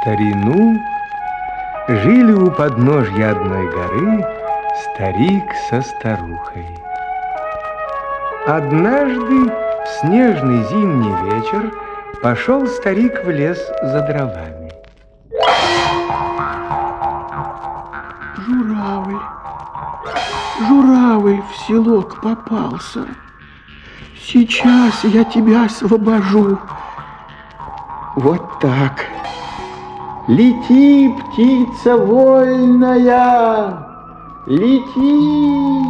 старину жили у подножья одной горы старик со старухой. Однажды в снежный зимний вечер пошел старик в лес за дровами. Журавль, журавль в селок попался. Сейчас я тебя освобожу. Вот так. Лети, птица вольная, лети.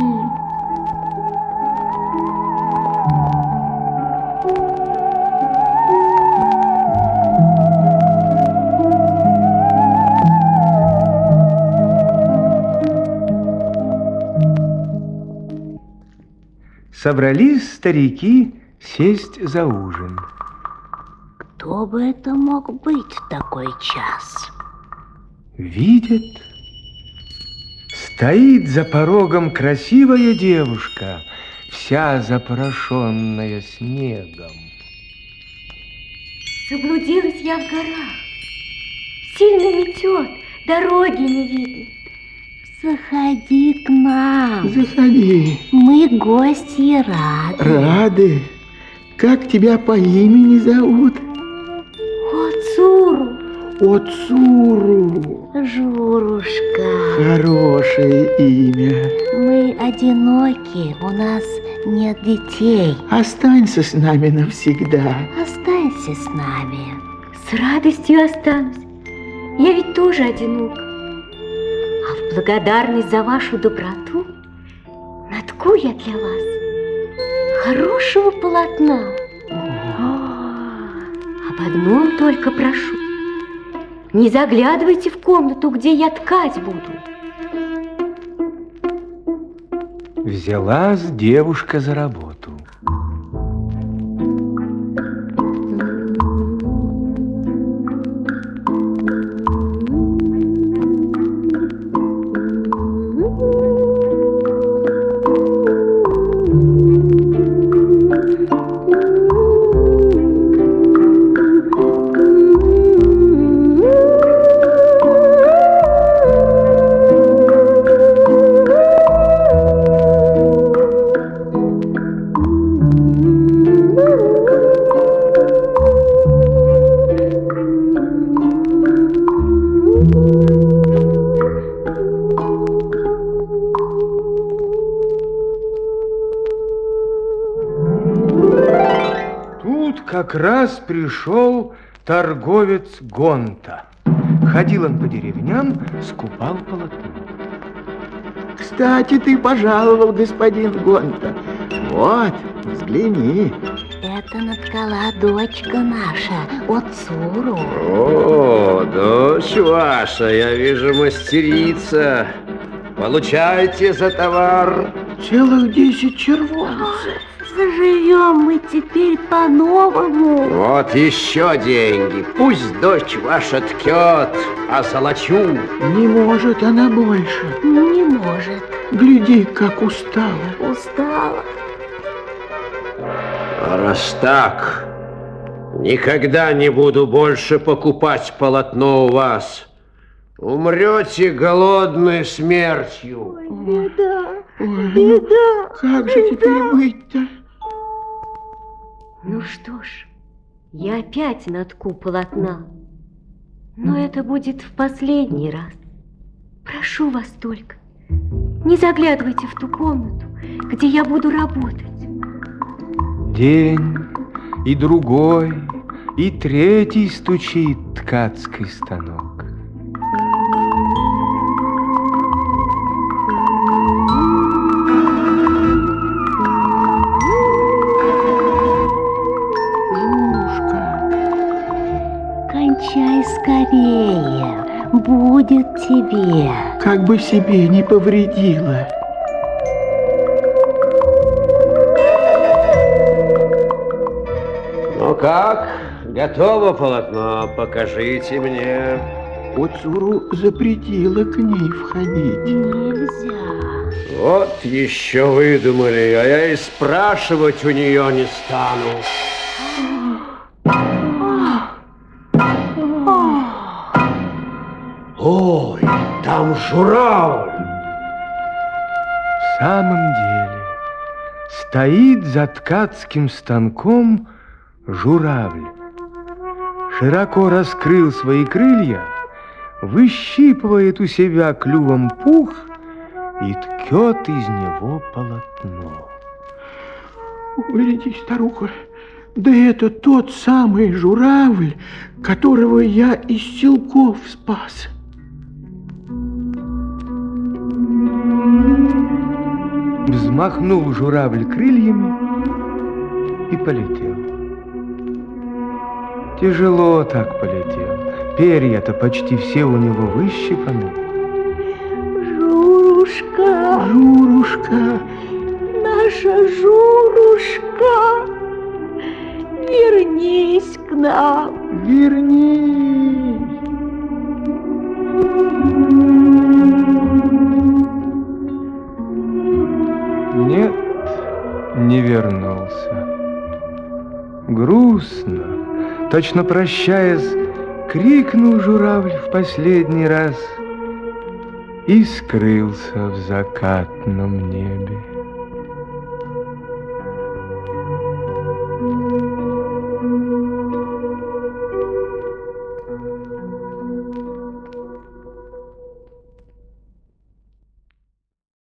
Собрались старики сесть за ужин. Кто бы это мог быть в такой час? Видят, стоит за порогом красивая девушка, вся запорошенная снегом. Заблудилась я в горах. Сильно метет, дороги не видно. Заходи к нам. Заходи. Мы гости рады. Рады. Как тебя по имени зовут? Оцуру. Оцуру. Журушка. Хорошее имя. Мы одиноки, у нас нет детей. Останься с нами навсегда. Останься с нами. С радостью останусь. Я ведь тоже одинок. А в благодарность за вашу доброту натку я для вас хорошего полотна. Об одном только прошу. Не заглядывайте в комнату, где я ткать буду. Взялась девушка за работу. Как раз пришел торговец Гонта. Ходил он по деревням, скупал полотно. Кстати, ты пожаловал, господин Гонта. Вот, взгляни. Это наткала дочка наша, Оцуру. О, дочь ваша, я вижу, мастерица. Получайте за товар. Целых десять червонцев. Заживем мы теперь по-новому. Вот еще деньги. Пусть дочь ваша ткет, а золочу. Не может она больше. Не может. Гляди, как устала. Устала. А раз так, никогда не буду больше покупать полотно у вас. Умрете голодной смертью. Беда. Ой, Беда. ну, как же теперь быть-то? Ну что ж, я опять натку полотна. Но это будет в последний раз. Прошу вас только, не заглядывайте в ту комнату, где я буду работать. День и другой, и третий стучит ткацкий станок. Скорее. Будет тебе. как бы себе не повредила. Ну как, готово полотно? Покажите мне. Оцуру запретила к ней входить. Нельзя. Вот еще выдумали, а я и спрашивать у нее не стану. Ой, там журавль! В самом деле, стоит за ткацким станком журавль. Широко раскрыл свои крылья, выщипывает у себя клювом пух и ткет из него полотно. Гляди, старуха, да это тот самый журавль, которого я из силков спас. Взмахнул журавль крыльями и полетел. Тяжело так полетел. Перья-то почти все у него выщипаны. Журушка, Журушка, наша Журушка, вернись к нам. вернись. Вернулся. Грустно, точно прощаясь, крикнул журавль в последний раз и скрылся в закатном небе.